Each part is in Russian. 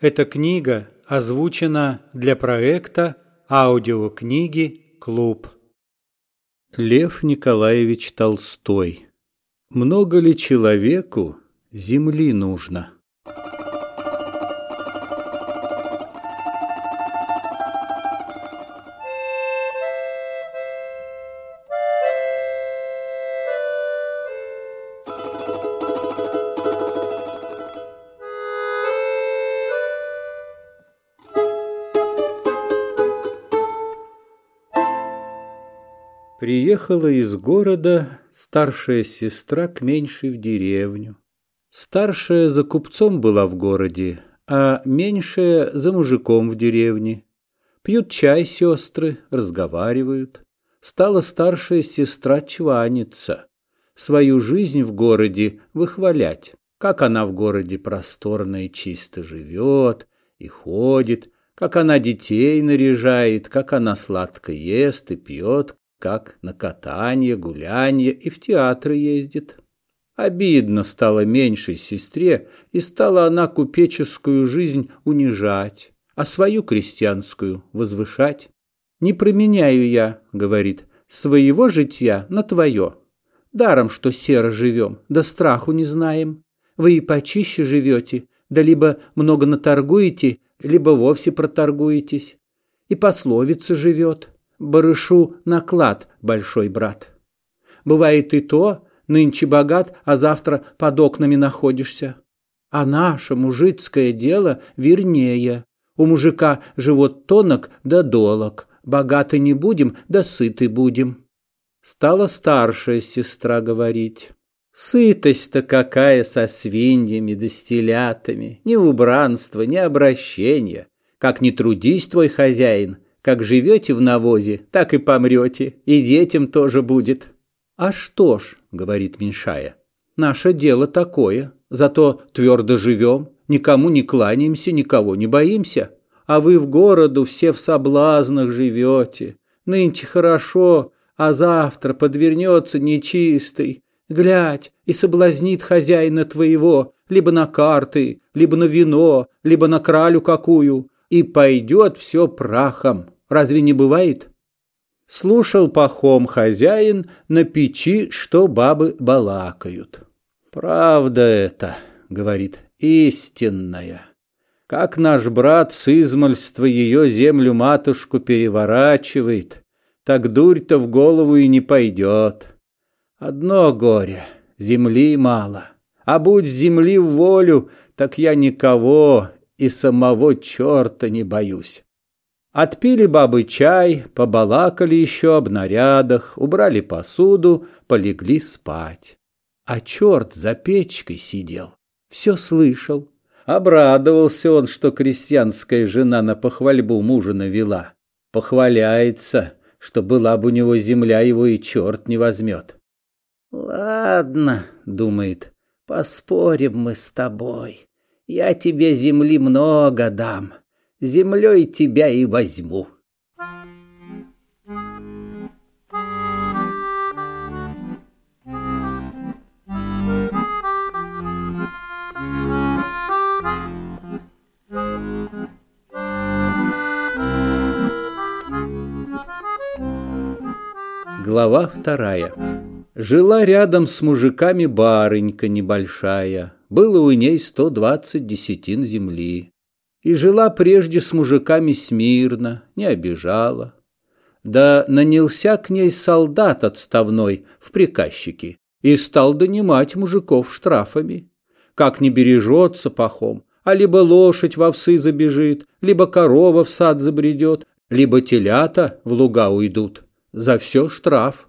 Эта книга озвучена для проекта аудиокниги «Клуб». Лев Николаевич Толстой. Много ли человеку земли нужно? Приехала из города старшая сестра к меньшей в деревню. Старшая за купцом была в городе, а меньшая за мужиком в деревне. Пьют чай сестры, разговаривают. Стала старшая сестра чваниться, свою жизнь в городе выхвалять, как она в городе просторно и чисто живет и ходит, как она детей наряжает, как она сладко ест и пьет, как на катание, гулянье и в театры ездит. Обидно стало меньшей сестре, и стала она купеческую жизнь унижать, а свою крестьянскую возвышать. «Не променяю я, — говорит, — своего житья на твое. Даром, что серо живем, да страху не знаем. Вы и почище живете, да либо много наторгуете, либо вовсе проторгуетесь. И пословица живет барышу наклад, большой брат. Бывает и то, нынче богат, а завтра под окнами находишься. А наше мужицкое дело вернее. У мужика живот тонок да долог, богаты не будем, да сыты будем. Стала старшая сестра говорить. Сытость-то какая со свиньями да стелятами, ни убранства, ни обращения. Как не трудись твой хозяин, как живете в навозе, так и помрете, и детям тоже будет. А что ж, говорит Меньшая, наше дело такое, зато твердо живем, никому не кланяемся, никого не боимся. А вы в городу все в соблазнах живете. Нынче хорошо, а завтра подвернется нечистый. Глядь, и соблазнит хозяина твоего, либо на карты, либо на вино, либо на кралю какую, и пойдет все прахом. Разве не бывает? Слушал пахом хозяин на печи, что бабы балакают. «Правда это, — говорит, — истинная. Как наш брат с измольства ее землю-матушку переворачивает, так дурь-то в голову и не пойдет. Одно горе — земли мало, а будь земли в волю, так я никого и самого черта не боюсь. Отпили бабы чай, побалакали еще об нарядах, убрали посуду, полегли спать. А черт за печкой сидел, все слышал. Обрадовался он, что крестьянская жена на похвальбу мужа навела. Похваляется, что была бы у него земля, его и черт не возьмет. «Ладно», — думает, — «поспорим мы с тобой. Я тебе земли много дам, землей тебя и возьму. Глава вторая. Жила рядом с мужиками барынька небольшая. Было у ней сто двадцать десятин земли и жила прежде с мужиками смирно, не обижала. Да нанялся к ней солдат отставной в приказчике и стал донимать мужиков штрафами. Как не бережется пахом, а либо лошадь в овсы забежит, либо корова в сад забредет, либо телята в луга уйдут. За все штраф.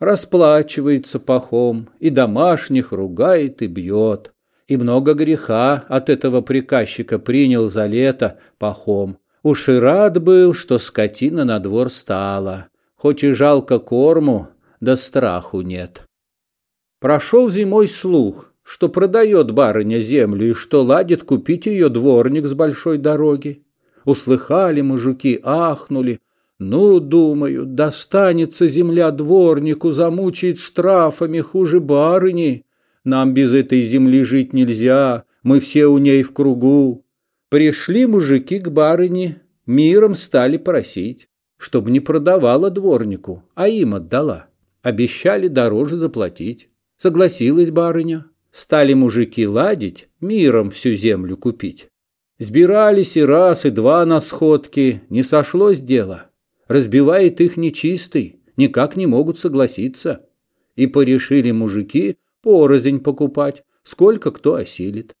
Расплачивается пахом, и домашних ругает и бьет и много греха от этого приказчика принял за лето пахом. Уж и рад был, что скотина на двор стала, хоть и жалко корму, да страху нет. Прошел зимой слух, что продает барыня землю и что ладит купить ее дворник с большой дороги. Услыхали мужики, ахнули. Ну, думаю, достанется земля дворнику, замучает штрафами хуже барыни. Нам без этой земли жить нельзя, мы все у ней в кругу. Пришли мужики к барыне, миром стали просить, чтобы не продавала дворнику, а им отдала. Обещали дороже заплатить. Согласилась барыня. Стали мужики ладить, миром всю землю купить. Сбирались и раз, и два на сходки, не сошлось дело. Разбивает их нечистый, никак не могут согласиться. И порешили мужики порознь покупать, сколько кто осилит.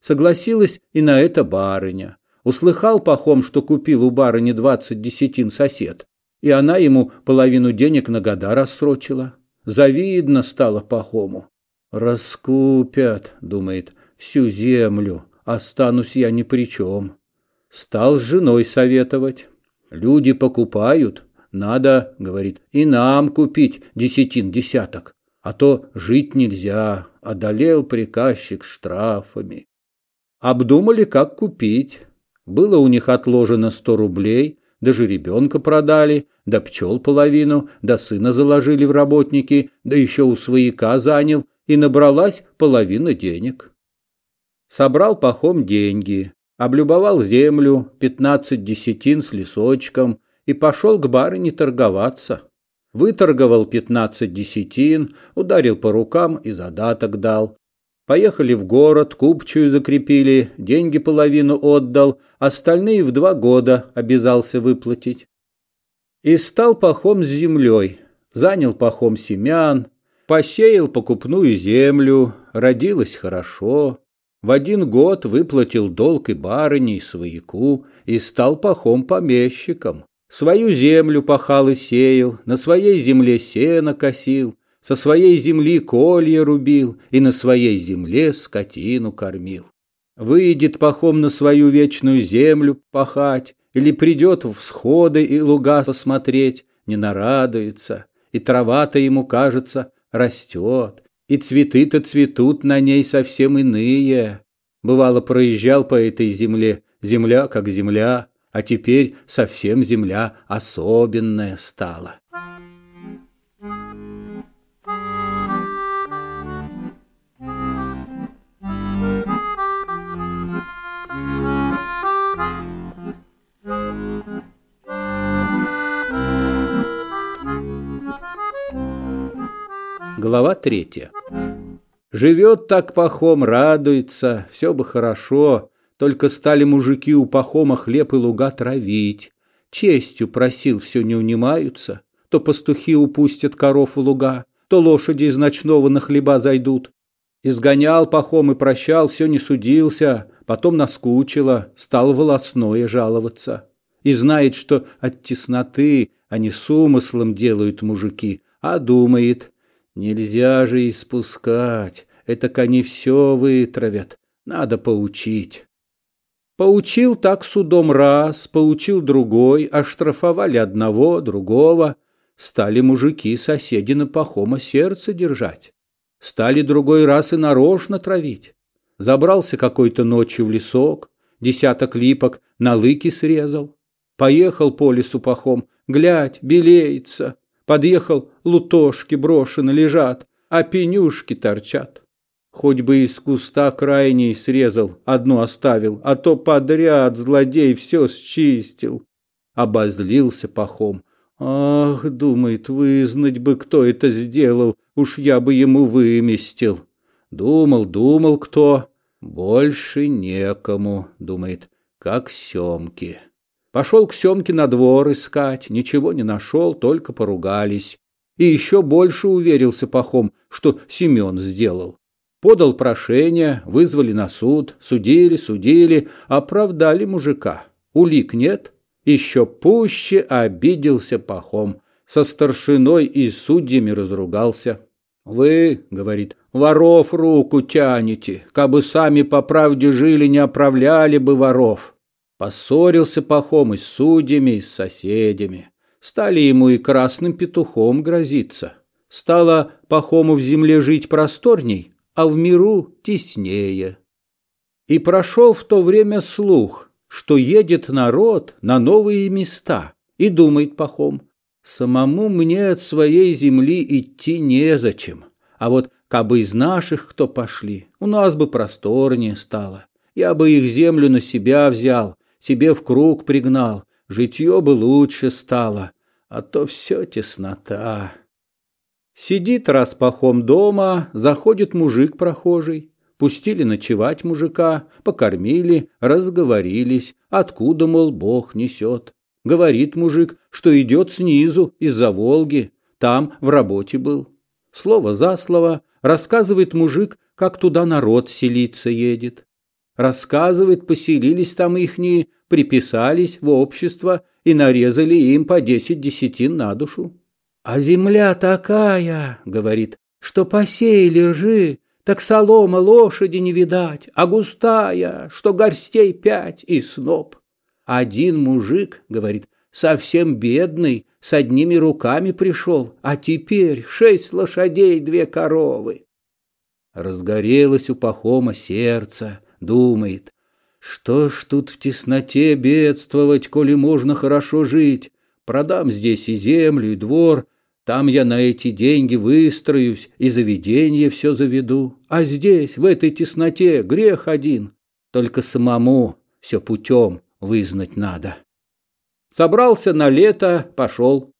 Согласилась и на это барыня. Услыхал Пахом, что купил у барыни двадцать десятин сосед, и она ему половину денег на года рассрочила. Завидно стало Пахому. «Раскупят», — думает, — «всю землю, останусь я ни при чем». Стал с женой советовать. Люди покупают, надо, говорит, и нам купить десятин десяток, а то жить нельзя, одолел приказчик штрафами. Обдумали, как купить. Было у них отложено сто рублей, даже ребенка продали, да пчел половину, да сына заложили в работники, да еще у свояка занял, и набралась половина денег. Собрал пахом деньги, облюбовал землю, пятнадцать десятин с лесочком и пошел к барыне торговаться. Выторговал пятнадцать десятин, ударил по рукам и задаток дал. Поехали в город, купчую закрепили, деньги половину отдал, остальные в два года обязался выплатить. И стал пахом с землей, занял пахом семян, посеял покупную землю, родилось хорошо. В один год выплатил долг и барыне, и свояку, и стал пахом помещиком. Свою землю пахал и сеял, на своей земле сено косил, со своей земли колья рубил и на своей земле скотину кормил. Выйдет пахом на свою вечную землю пахать, или придет в всходы и луга посмотреть, не нарадуется, и трава-то ему, кажется, растет, и цветы-то цветут на ней совсем иные. Бывало, проезжал по этой земле, земля как земля, а теперь совсем земля особенная стала. Глава третья. Живет так Пахом, радуется, все бы хорошо, только стали мужики у Пахома хлеб и луга травить. Честью просил, все не унимаются. То пастухи упустят коров у луга, то лошади из ночного на хлеба зайдут. Изгонял Пахом и прощал, все не судился, потом наскучило, стал волосное жаловаться. И знает, что от тесноты, они с умыслом делают мужики, а думает, Нельзя же испускать, это они все вытравят, надо поучить. Поучил так судом раз, поучил другой, оштрафовали одного, другого. Стали мужики соседи на пахома сердце держать. Стали другой раз и нарочно травить. Забрался какой-то ночью в лесок, десяток липок на лыки срезал. Поехал по лесу пахом, глядь, белеется. Подъехал, лутошки брошены лежат, а пенюшки торчат. Хоть бы из куста крайней срезал, одну оставил, а то подряд злодей все счистил. Обозлился пахом. Ах, думает, вызнать бы, кто это сделал, уж я бы ему выместил. Думал, думал кто, больше некому, думает, как Семки. Пошел к Семке на двор искать, ничего не нашел, только поругались. И еще больше уверился Пахом, что Семен сделал. Подал прошение, вызвали на суд, судили, судили, оправдали мужика. Улик нет, еще пуще обиделся Пахом. Со старшиной и судьями разругался. «Вы, — говорит, — воров руку тянете, кабы сами по правде жили, не оправляли бы воров». Поссорился Пахом и с судьями, и с соседями. Стали ему и красным петухом грозиться. Стало Пахому в земле жить просторней, а в миру теснее. И прошел в то время слух, что едет народ на новые места, и думает Пахом, самому мне от своей земли идти незачем, а вот кабы из наших кто пошли, у нас бы просторнее стало Я бы их землю на себя взял, себе в круг пригнал, житье бы лучше стало, а то все теснота. Сидит раз пахом дома, заходит мужик прохожий. Пустили ночевать мужика, покормили, разговорились, откуда, мол, Бог несет. Говорит мужик, что идет снизу, из-за Волги, там в работе был. Слово за слово рассказывает мужик, как туда народ селиться едет. Рассказывает, поселились там ихние, приписались в общество и нарезали им по десять десятин на душу. «А земля такая, — говорит, — что посеяли ржи, так солома лошади не видать, а густая, что горстей пять и сноп. Один мужик, — говорит, — совсем бедный, с одними руками пришел, а теперь шесть лошадей, две коровы. Разгорелось у Пахома сердце, думает, что ж тут в тесноте бедствовать, коли можно хорошо жить, продам здесь и землю, и двор, там я на эти деньги выстроюсь и заведение все заведу. А здесь, в этой тесноте, грех один. Только самому все путем вызнать надо. Собрался на лето, пошел.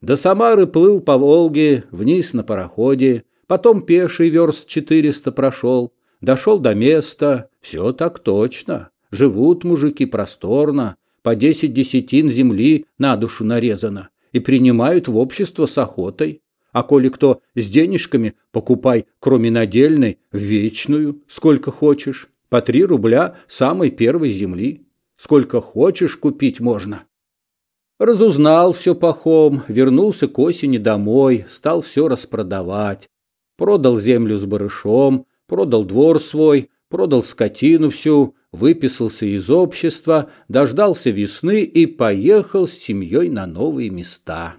До Самары плыл по Волге, вниз на пароходе, потом пеший верст четыреста прошел, дошел до места, все так точно. Живут мужики просторно, по десять десятин земли на душу нарезано и принимают в общество с охотой. А коли кто с денежками, покупай, кроме надельной, вечную, сколько хочешь, по три рубля самой первой земли. Сколько хочешь купить можно. Разузнал все пахом, вернулся к осени домой, стал все распродавать. Продал землю с барышом, продал двор свой, продал скотину всю, выписался из общества, дождался весны и поехал с семьей на новые места.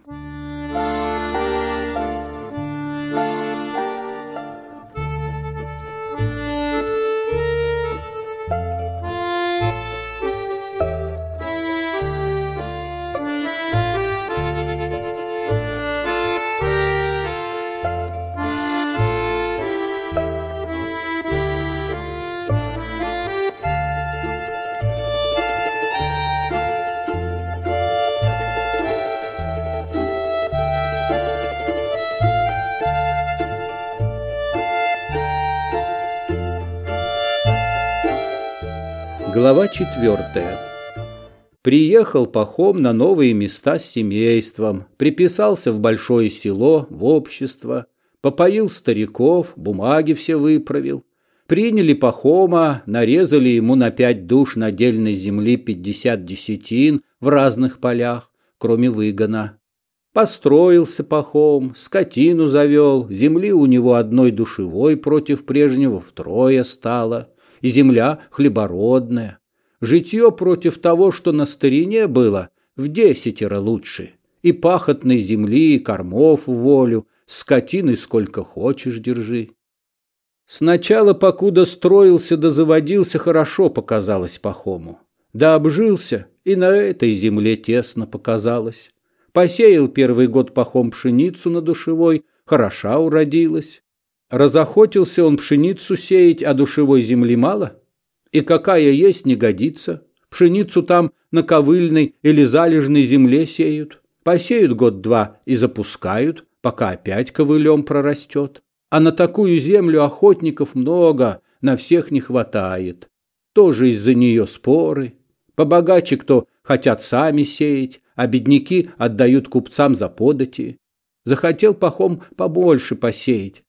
Глава четвертая. Приехал Пахом на новые места с семейством, приписался в большое село, в общество, попоил стариков, бумаги все выправил. Приняли Пахома, нарезали ему на пять душ надельной земли пятьдесят десятин в разных полях, кроме выгона. Построился Пахом, скотину завел, земли у него одной душевой против прежнего втрое стало – и земля хлебородная. Житье против того, что на старине было, в десятеро лучше. И пахотной земли, и кормов в волю, скотины сколько хочешь держи. Сначала, покуда строился да заводился, хорошо показалось Пахому. Да обжился, и на этой земле тесно показалось. Посеял первый год Пахом пшеницу на душевой, хороша уродилась. Разохотился он пшеницу сеять, а душевой земли мало? И какая есть не годится. Пшеницу там на ковыльной или залежной земле сеют. Посеют год-два и запускают, пока опять ковылем прорастет. А на такую землю охотников много, на всех не хватает. Тоже из-за нее споры. Побогаче кто хотят сами сеять, а бедняки отдают купцам за подати. Захотел пахом побольше посеять,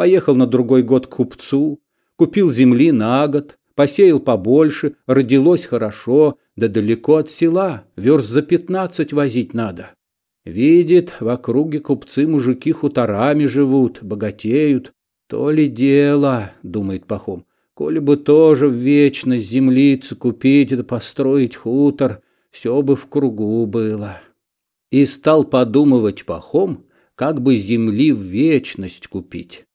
Поехал на другой год к купцу, купил земли на год, посеял побольше, родилось хорошо, да далеко от села, верст за пятнадцать возить надо. Видит, в округе купцы мужики хуторами живут, богатеют. То ли дело, думает Пахом, коли бы тоже в вечность землицы купить да построить хутор, все бы в кругу было. И стал подумывать Пахом, как бы земли в вечность купить.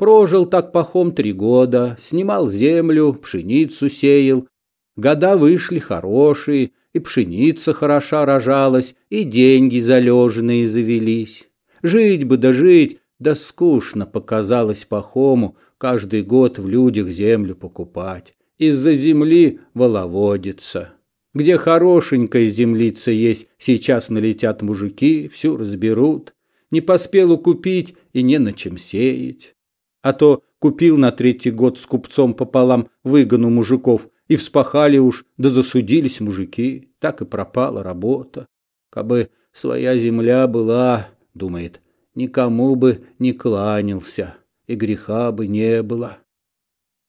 Прожил так пахом три года, снимал землю, пшеницу сеял. Года вышли хорошие, и пшеница хороша рожалась, и деньги залеженные завелись. Жить бы да жить, да скучно показалось пахому каждый год в людях землю покупать. из-за земли воловодится. Где хорошенькая землица есть, сейчас налетят мужики, всю разберут. Не поспел купить и не на чем сеять. А то купил на третий год с купцом пополам выгону мужиков, и вспахали уж, да засудились мужики, так и пропала работа. Кабы своя земля была, думает, никому бы не кланялся, и греха бы не было.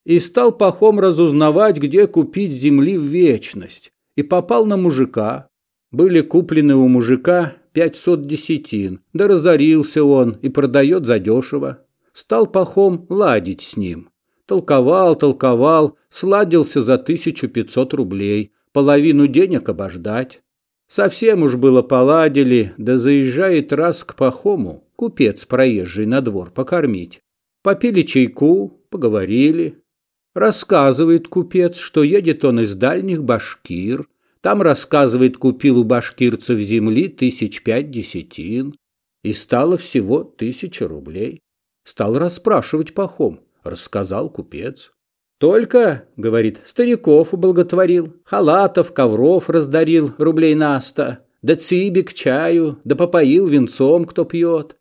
И стал пахом разузнавать, где купить земли в вечность, и попал на мужика. Были куплены у мужика пятьсот десятин, да разорился он и продает задешево. Стал пахом ладить с ним. Толковал, толковал, сладился за тысячу пятьсот рублей, половину денег обождать. Совсем уж было поладили, да заезжает раз к Пахому купец проезжий на двор покормить. Попили чайку, поговорили. Рассказывает купец, что едет он из дальних башкир. Там, рассказывает, купил у башкирцев земли тысяч пять десятин. И стало всего тысяча рублей. Стал расспрашивать Пахом. Рассказал купец. Только, говорит, стариков ублаготворил, халатов, ковров раздарил рублей на сто, да цибик чаю, да попоил венцом, кто пьет.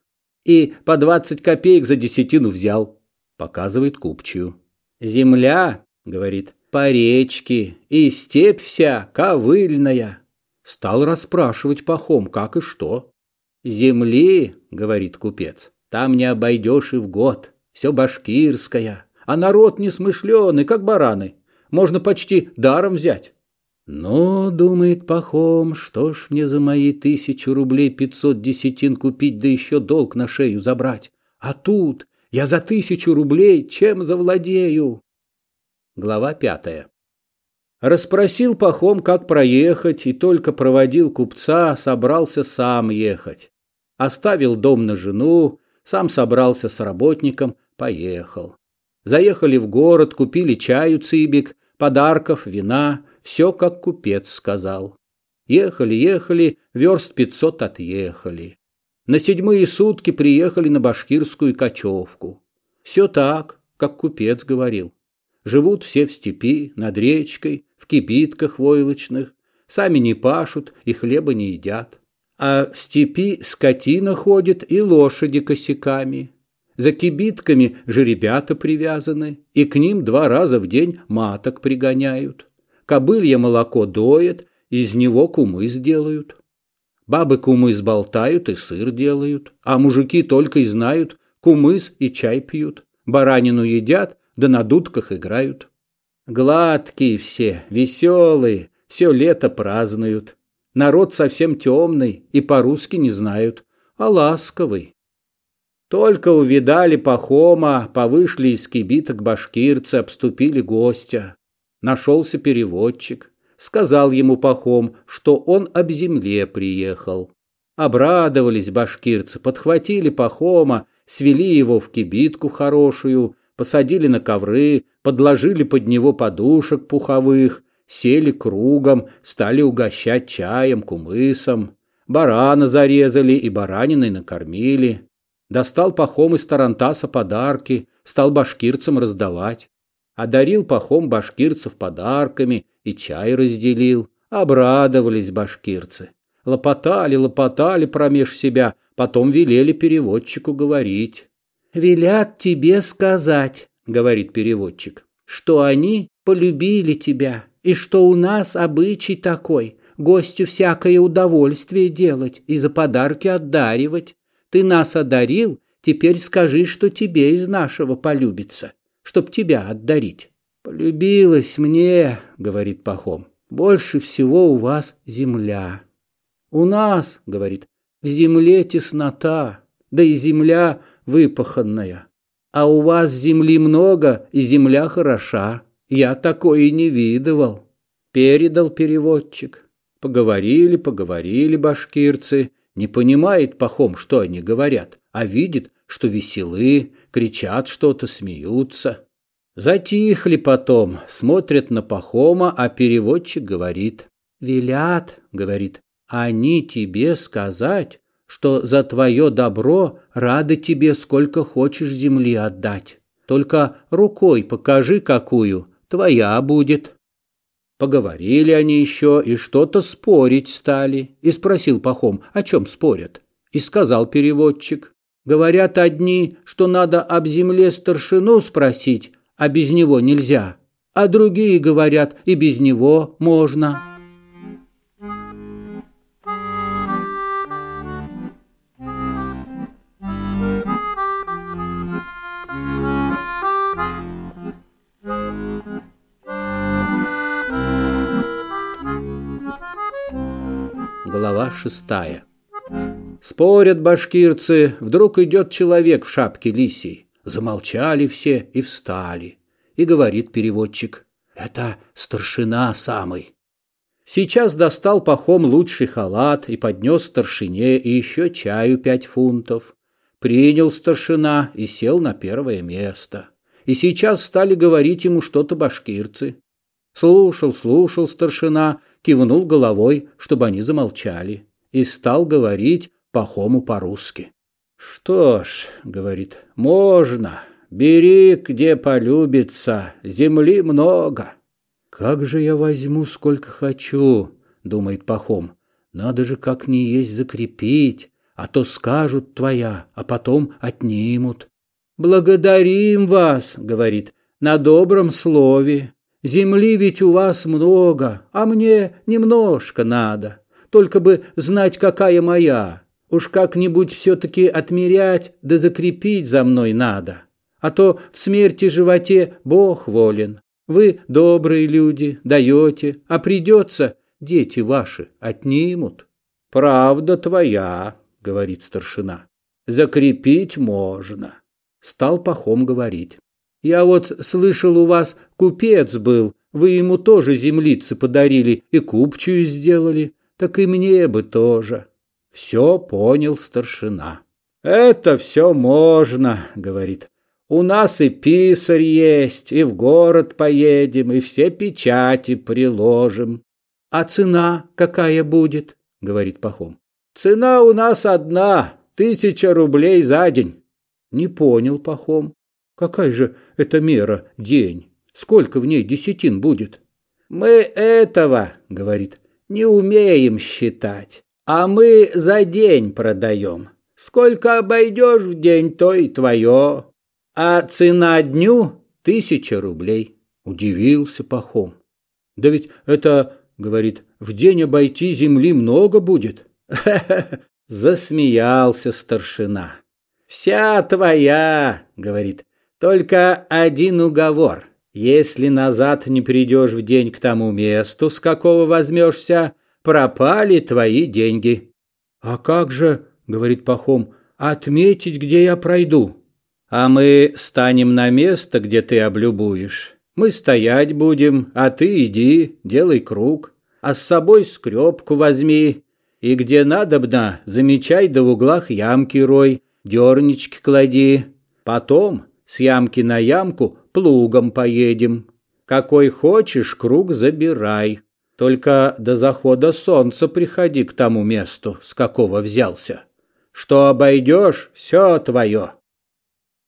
И по двадцать копеек за десятину взял. Показывает купчую. Земля, говорит, по речке, и степь вся ковыльная. Стал расспрашивать пахом, как и что. Земли, говорит купец, там не обойдешь и в год. Все башкирское а народ несмышленый, как бараны. Можно почти даром взять. Но, думает Пахом, что ж мне за мои тысячу рублей пятьсот десятин купить, да еще долг на шею забрать? А тут я за тысячу рублей чем завладею? Глава пятая. Расспросил Пахом, как проехать, и только проводил купца, собрался сам ехать. Оставил дом на жену, сам собрался с работником, поехал. Заехали в город, купили чаю цибик, подарков, вина, все, как купец сказал. Ехали, ехали, верст пятьсот отъехали. На седьмые сутки приехали на башкирскую кочевку. Все так, как купец говорил. Живут все в степи, над речкой, в кибитках войлочных, сами не пашут и хлеба не едят. А в степи скотина ходит и лошади косяками. За кибитками жеребята привязаны, и к ним два раза в день маток пригоняют. Кобылье молоко доят, из него кумыс делают. Бабы кумыс болтают и сыр делают, а мужики только и знают кумыс и чай пьют, баранину едят, да на дудках играют. Гладкие все, веселые, все лето празднуют. Народ совсем темный и по-русски не знают, а ласковый. Только увидали Пахома, повышли из кибиток башкирцы, обступили гостя. Нашелся переводчик. Сказал ему Пахом, что он об земле приехал. Обрадовались башкирцы, подхватили Пахома, свели его в кибитку хорошую, посадили на ковры, подложили под него подушек пуховых, сели кругом, стали угощать чаем, кумысом. Барана зарезали и бараниной накормили. Достал пахом из Тарантаса подарки, стал башкирцам раздавать. Одарил пахом башкирцев подарками и чай разделил. Обрадовались башкирцы. Лопотали, лопотали промеж себя, потом велели переводчику говорить. «Велят тебе сказать», — говорит переводчик, «что они полюбили тебя, и что у нас обычай такой, гостю всякое удовольствие делать и за подарки отдаривать. Ты нас одарил, теперь скажи, что тебе из нашего полюбится, чтоб тебя отдарить. Полюбилась мне, говорит Пахом, больше всего у вас земля. У нас, говорит, в земле теснота, да и земля выпаханная. А у вас земли много, и земля хороша. Я такое и не видывал. Передал переводчик. Поговорили, поговорили башкирцы, не понимает Пахом, что они говорят, а видит, что веселы, кричат что-то, смеются. Затихли потом, смотрят на Пахома, а переводчик говорит. «Велят», — говорит, — «они тебе сказать, что за твое добро рады тебе сколько хочешь земли отдать. Только рукой покажи какую, твоя будет. Поговорили они еще и что-то спорить стали. И спросил Пахом, о чем спорят. И сказал переводчик, говорят одни, что надо об земле старшину спросить, а без него нельзя. А другие говорят, и без него можно. Глава шестая. Спорят башкирцы, вдруг идет человек в шапке лисий. Замолчали все и встали. И говорит переводчик, это старшина самый. Сейчас достал пахом лучший халат и поднес старшине и еще чаю пять фунтов. Принял старшина и сел на первое место. И сейчас стали говорить ему что-то башкирцы. Слушал, слушал старшина, кивнул головой, чтобы они замолчали, и стал говорить Пахому по-русски. «Что ж, — говорит, — можно, бери, где полюбится, земли много». «Как же я возьму, сколько хочу?» — думает Пахом. «Надо же как не есть закрепить, а то скажут твоя, а потом отнимут». «Благодарим вас, — говорит, — на добром слове. Земли ведь у вас много, а мне немножко надо. Только бы знать, какая моя. Уж как-нибудь все-таки отмерять да закрепить за мной надо. А то в смерти животе Бог волен. Вы добрые люди, даете, а придется, дети ваши отнимут. Правда твоя, говорит старшина. Закрепить можно. Стал пахом говорить. Я вот слышал, у вас купец был, вы ему тоже землицы подарили и купчую сделали, так и мне бы тоже. Все понял старшина. Это все можно, говорит. У нас и писарь есть, и в город поедем, и все печати приложим. А цена какая будет? говорит Пахом. Цена у нас одна, тысяча рублей за день. Не понял Пахом. Какая же это мера, день? Сколько в ней десятин будет? Мы этого, говорит, не умеем считать, а мы за день продаем. Сколько обойдешь в день, то и твое. А цена дню — тысяча рублей. Удивился Пахом. Да ведь это, говорит, в день обойти земли много будет. Засмеялся старшина. Вся твоя, говорит, только один уговор. Если назад не придешь в день к тому месту, с какого возьмешься, пропали твои деньги. А как же, говорит Пахом, отметить, где я пройду? А мы станем на место, где ты облюбуешь. Мы стоять будем, а ты иди, делай круг, а с собой скребку возьми, и где надобно, замечай до в углах ямки рой, дернички клади. Потом с ямки на ямку плугом поедем. Какой хочешь, круг забирай. Только до захода солнца приходи к тому месту, с какого взялся. Что обойдешь, все твое.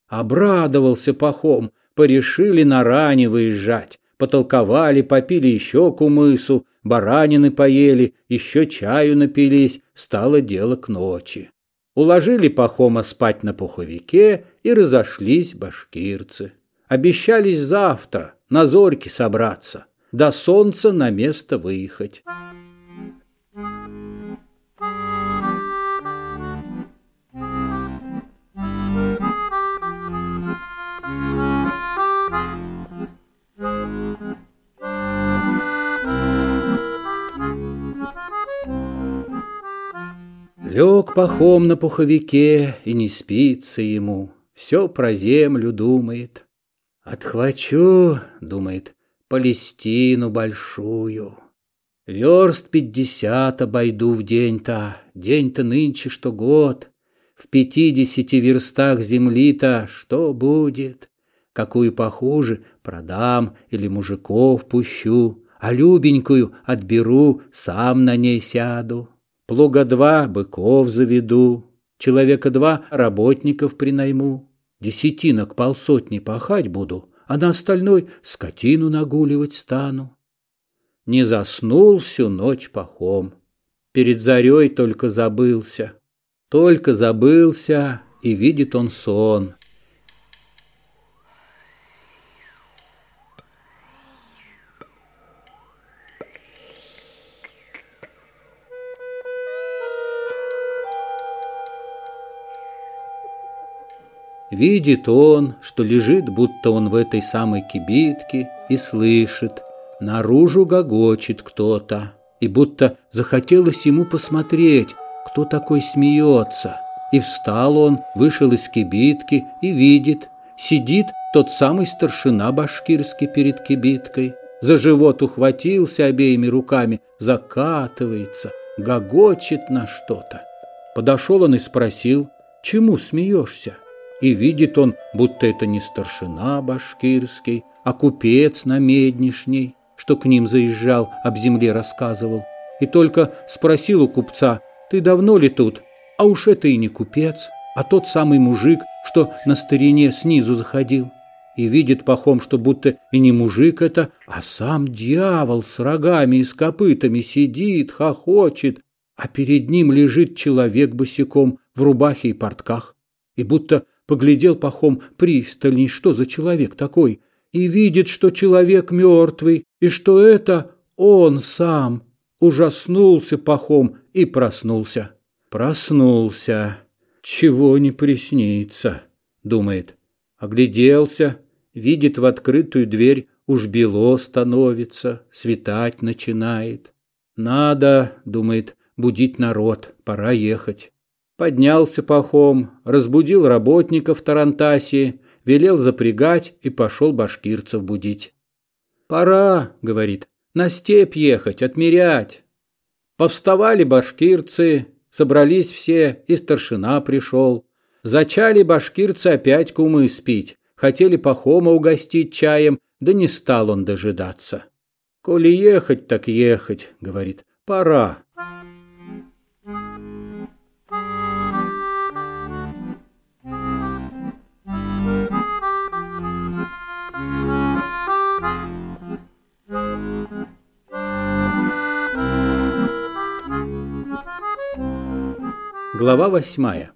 Обрадовался Пахом, порешили на ране выезжать. Потолковали, попили еще кумысу, баранины поели, еще чаю напились, стало дело к ночи. Уложили Пахома спать на пуховике и разошлись башкирцы. Обещались завтра на зорьке собраться, до солнца на место выехать. Лег пахом на пуховике, и не спится ему, все про землю думает. Отхвачу, думает, Палестину большую. Верст пятьдесят обойду в день-то, день-то нынче, что год. В пятидесяти верстах земли-то что будет? Какую похуже продам или мужиков пущу, а любенькую отберу, сам на ней сяду плуга два быков заведу, человека два работников принайму, десятинок полсотни пахать буду, а на остальной скотину нагуливать стану. Не заснул всю ночь пахом, перед зарей только забылся, только забылся, и видит он сон. Видит он, что лежит, будто он в этой самой кибитке, и слышит, наружу гогочет кто-то, и будто захотелось ему посмотреть, кто такой смеется. И встал он, вышел из кибитки и видит, сидит тот самый старшина башкирский перед кибиткой, за живот ухватился обеими руками, закатывается, гогочет на что-то. Подошел он и спросил, чему смеешься? И видит он, будто это не старшина башкирский, а купец на меднишней, что к ним заезжал, об земле рассказывал. И только спросил у купца, ты давно ли тут? А уж это и не купец, а тот самый мужик, что на старине снизу заходил. И видит пахом, что будто и не мужик это, а сам дьявол с рогами и с копытами сидит, хохочет, а перед ним лежит человек босиком в рубахе и портках. И будто поглядел Пахом пристальней, что за человек такой, и видит, что человек мертвый, и что это он сам. Ужаснулся Пахом и проснулся. Проснулся. Чего не приснится, думает. Огляделся, видит в открытую дверь, уж бело становится, светать начинает. Надо, думает, будить народ, пора ехать. Поднялся пахом, разбудил работников Тарантаси, велел запрягать и пошел башкирцев будить. «Пора», — говорит, — «на степь ехать, отмерять». Повставали башкирцы, собрались все, и старшина пришел. Зачали башкирцы опять кумы спить, хотели Пахома угостить чаем, да не стал он дожидаться. «Коли ехать, так ехать», — говорит, — «пора». Глава восьмая.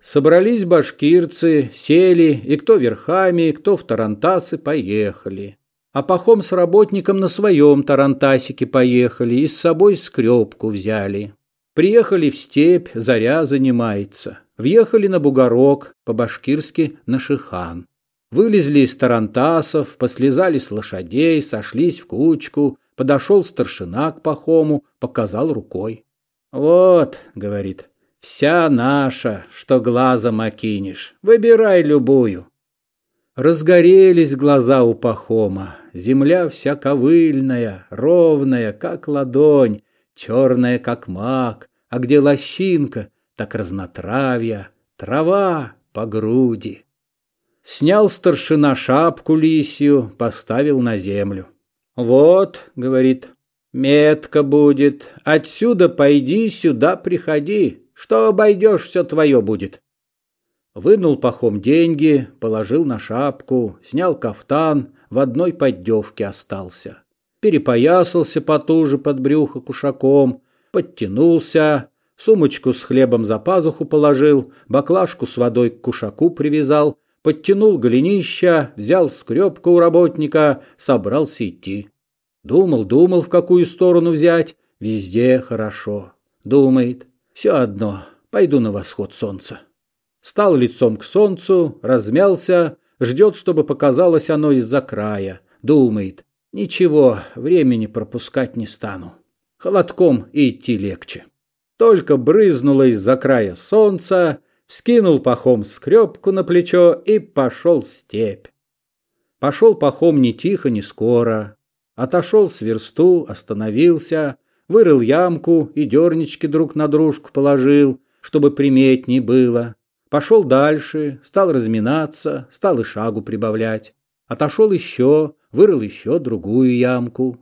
Собрались башкирцы, сели, и кто верхами, кто в тарантасы поехали. А Пахом с работником на своем тарантасике поехали и с собой скрепку взяли. Приехали в степь, заря занимается. Въехали на бугорок, по-башкирски на шихан. Вылезли из тарантасов, послезали с лошадей, сошлись в кучку. Подошел старшина к Пахому, показал рукой. «Вот», — говорит, Вся наша, что глазом окинешь. Выбирай любую. Разгорелись глаза у Пахома. Земля вся ковыльная, ровная, как ладонь, черная, как мак, а где лощинка, так разнотравья, трава по груди. Снял старшина шапку лисью, поставил на землю. «Вот», — говорит, — «метка будет, отсюда пойди, сюда приходи, что обойдешь, все твое будет. Вынул пахом деньги, положил на шапку, снял кафтан, в одной поддевке остался. Перепоясался потуже под брюхо кушаком, подтянулся, сумочку с хлебом за пазуху положил, баклажку с водой к кушаку привязал, подтянул голенища, взял скрепку у работника, собрался идти. Думал, думал, в какую сторону взять, везде хорошо. Думает, все одно, пойду на восход солнца. Стал лицом к солнцу, размялся, ждет, чтобы показалось оно из-за края. Думает, ничего, времени пропускать не стану. Холодком и идти легче. Только брызнуло из-за края солнца, вскинул пахом скребку на плечо и пошел в степь. Пошел пахом не тихо, не скоро. Отошел с версту, остановился, вырыл ямку и дернички друг на дружку положил, чтобы приметней было. Пошел дальше, стал разминаться, стал и шагу прибавлять. Отошел еще, вырыл еще другую ямку.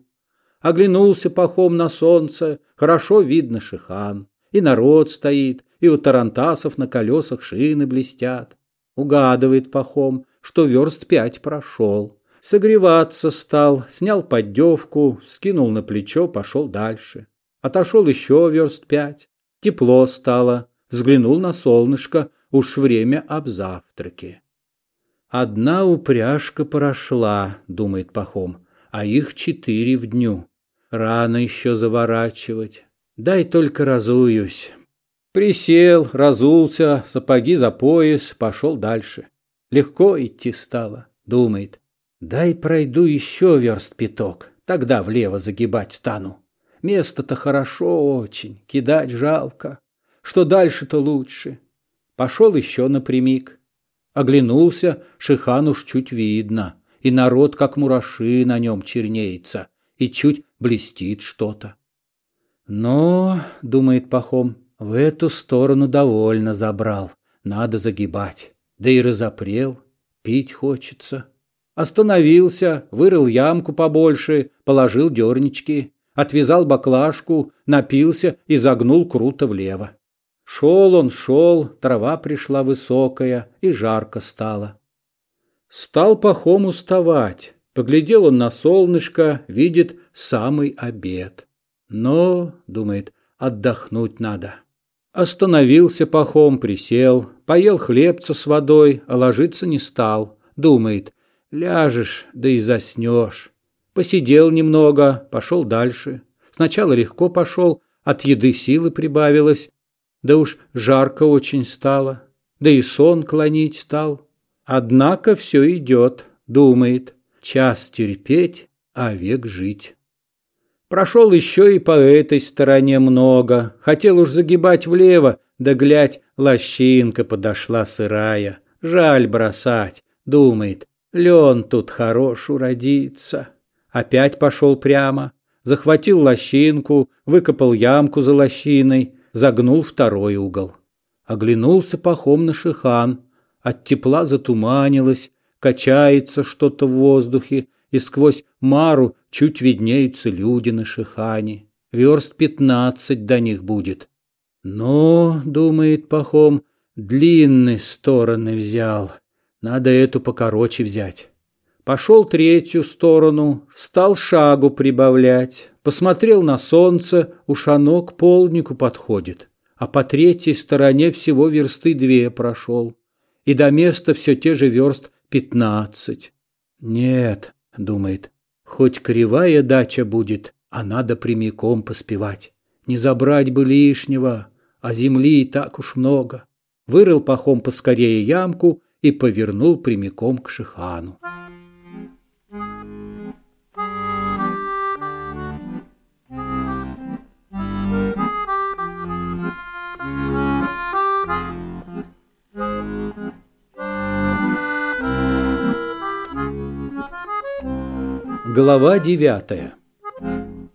Оглянулся пахом на солнце, хорошо видно шихан. И народ стоит, и у тарантасов на колесах шины блестят. Угадывает Пахом, что верст пять прошел. Согреваться стал, снял поддевку, скинул на плечо, пошел дальше. Отошел еще верст пять. Тепло стало, взглянул на солнышко, уж время об завтраке. Одна упряжка прошла, думает Пахом, а их четыре в дню. Рано еще заворачивать. Дай только разуюсь. Присел, разулся, сапоги за пояс, пошел дальше. Легко идти стало, думает. Дай пройду еще верст пяток, тогда влево загибать стану. Место-то хорошо очень, кидать жалко. Что дальше-то лучше? Пошел еще напрямик. Оглянулся, Шихан уж чуть видно, и народ, как мураши, на нем чернеется, и чуть блестит что-то. Но, думает Пахом, в эту сторону довольно забрал, надо загибать, да и разопрел, пить хочется. Остановился, вырыл ямку побольше, положил дернички, отвязал баклажку, напился и загнул круто влево. Шел он, шел, трава пришла высокая, и жарко стало. Стал пахом уставать. Поглядел он на солнышко, видит самый обед. Но, думает, отдохнуть надо. Остановился пахом, присел, поел хлебца с водой, а ложиться не стал. Думает, Ляжешь, да и заснешь. Посидел немного, пошел дальше. Сначала легко пошел, от еды силы прибавилось, да уж жарко очень стало, да и сон клонить стал. Однако все идет, думает, час терпеть, а век жить. Прошел еще и по этой стороне много, хотел уж загибать влево, да глядь, лощинка подошла сырая. Жаль бросать, думает, Лен тут хорош уродится. Опять пошел прямо, захватил лощинку, выкопал ямку за лощиной, загнул второй угол. Оглянулся пахом на шихан, от тепла затуманилось, качается что-то в воздухе, и сквозь мару чуть виднеются люди на шихане. Верст пятнадцать до них будет. Но, думает Пахом, длинные стороны взял. Надо эту покороче взять. Пошел третью сторону, стал шагу прибавлять. Посмотрел на солнце, уж оно к полнику подходит. А по третьей стороне всего версты две прошел. И до места все те же верст пятнадцать. Нет, думает, хоть кривая дача будет, а надо прямиком поспевать. Не забрать бы лишнего, а земли и так уж много. Вырыл пахом поскорее ямку и повернул прямиком к Шихану. Глава девятая.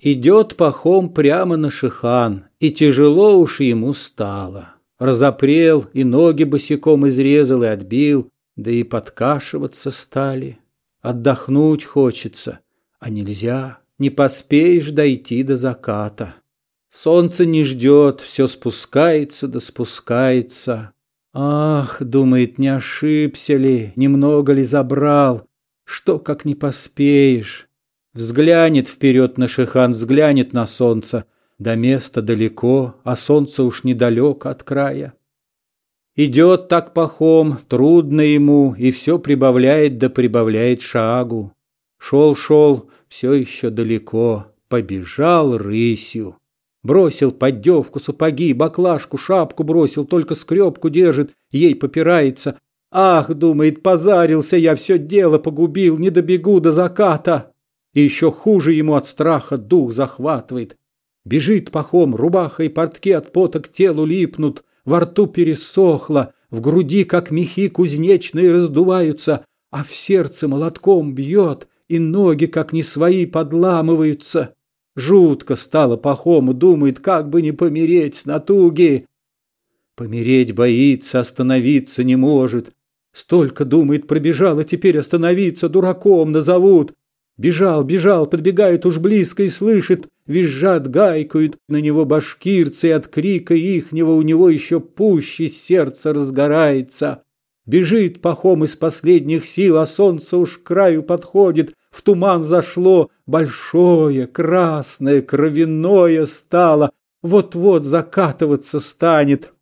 Идет пахом прямо на Шихан, и тяжело уж ему стало. Разопрел и ноги босиком изрезал и отбил, да и подкашиваться стали. Отдохнуть хочется, а нельзя, не поспеешь дойти до заката. Солнце не ждет, все спускается да спускается. Ах, думает, не ошибся ли, немного ли забрал, что как не поспеешь. Взглянет вперед на Шихан, взглянет на солнце — до места далеко, а солнце уж недалек от края. Идет так пахом, трудно ему, и все прибавляет да прибавляет шагу. Шел-шел, все еще далеко, побежал рысью. Бросил поддевку, сапоги, баклажку, шапку бросил, только скрепку держит, ей попирается. Ах, думает, позарился я, все дело погубил, не добегу до заката. И еще хуже ему от страха дух захватывает. Бежит пахом, рубаха и портки от пота к телу липнут, во рту пересохло, в груди, как мехи кузнечные, раздуваются, а в сердце молотком бьет, и ноги, как не свои, подламываются. Жутко стало пахому, думает, как бы не помереть с натуги. Помереть боится, остановиться не может. Столько, думает, пробежала, теперь остановиться дураком назовут. Бежал, бежал, подбегает уж близко и слышит, визжат, гайкают на него башкирцы, и от крика ихнего у него еще пуще сердце разгорается. Бежит Пахом из последних сил, а солнце уж к краю подходит, в туман зашло, большое, красное, кровяное стало, вот-вот закатываться станет.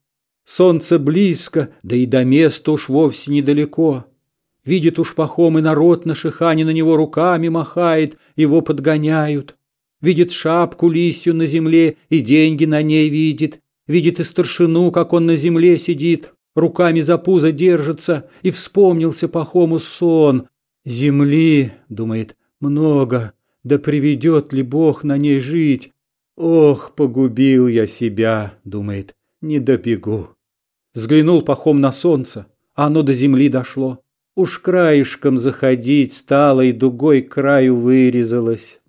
Солнце близко, да и до места уж вовсе недалеко. Видит уж Пахом, и народ на шихане на него руками махает, его подгоняют. Видит шапку лисью на земле, и деньги на ней видит. Видит и старшину, как он на земле сидит, руками за пузо держится, и вспомнился Пахому сон. Земли, думает, много, да приведет ли Бог на ней жить? Ох, погубил я себя, думает, не добегу. Взглянул Пахом на солнце, а оно до земли дошло. Уж краешком заходить стало и дугой краю вырезалось.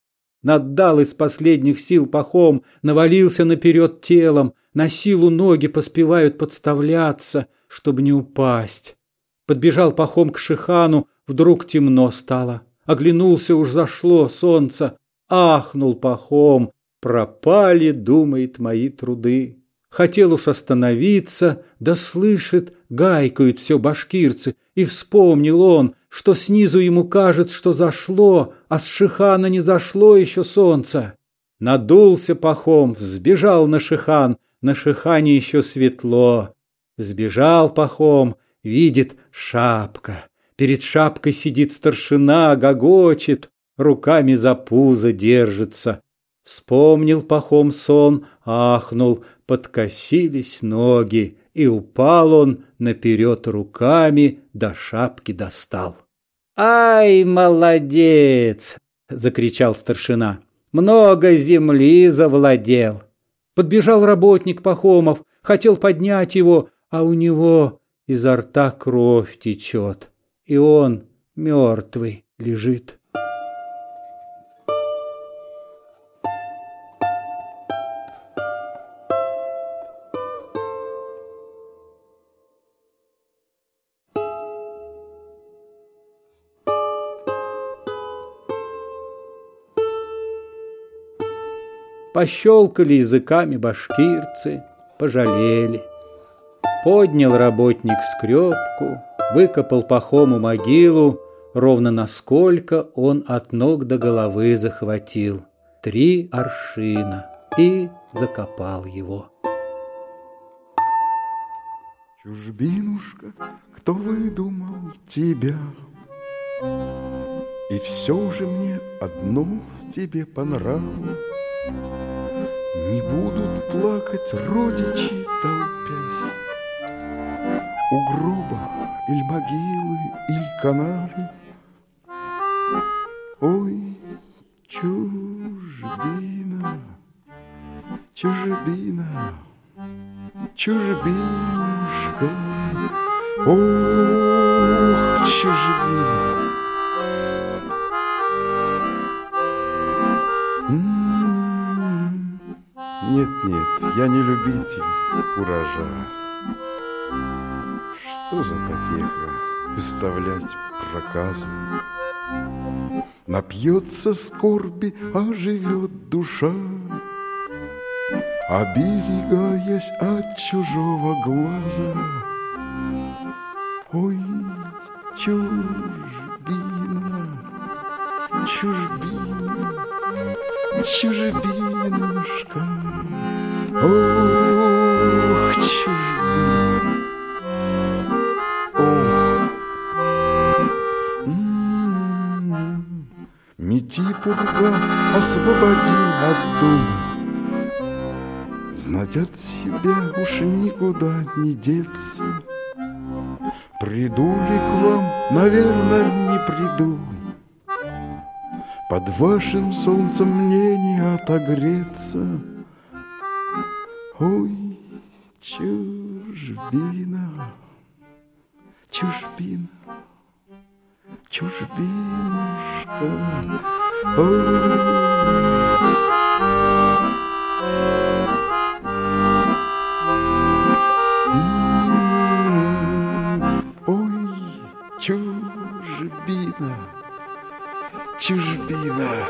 Наддал из последних сил Пахом, навалился наперед телом, на силу ноги поспевают подставляться, чтобы не упасть. Подбежал Пахом к Шихану, вдруг темно стало. Оглянулся, уж зашло солнце. Ахнул Пахом, пропали, думает, мои труды. Хотел уж остановиться, да слышит, гайкают все башкирцы, и вспомнил он, что снизу ему кажется, что зашло, а с Шихана не зашло еще солнце. Надулся пахом, взбежал на Шихан, на Шихане еще светло. Сбежал пахом, видит шапка. Перед шапкой сидит старшина, гогочет, руками за пузо держится. Вспомнил пахом сон, ахнул, подкосились ноги, и упал он наперед руками, до шапки достал. «Ай, молодец!» — закричал старшина. «Много земли завладел!» Подбежал работник Пахомов, хотел поднять его, а у него изо рта кровь течет, и он мертвый лежит. Пощелкали языками башкирцы, пожалели. Поднял работник скребку, выкопал пахому могилу, ровно насколько он от ног до головы захватил. Три аршина и закопал его. Чужбинушка, кто выдумал тебя? И все же мне одно в тебе по нраву. Не будут плакать родичи, толпясь У гроба или могилы, или канавы. Ой, чужбина, чужбина, чужбинушка, Ох, чужбина. Я не любитель куража. Что за потеха выставлять проказы? Напьется скорби, а живет душа, Оберегаясь от чужого глаза. Ой, чужбина, чужбина, чужбинушка. Ох, чужбина, ох. М-м-м. Мети пурга, освободи от дум. Знать от себя уж никуда не деться. Приду ли к вам, наверное, не приду. Под вашим солнцем мне не отогреться. Ой, чужбина, чужбина, чужбинушка. Ой. Чужбина, чужбина,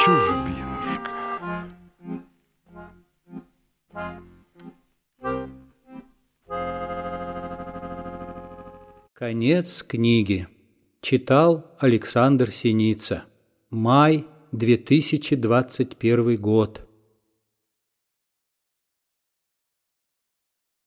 Чужбинушка. Конец книги. Читал Александр Синица. Май 2021 год.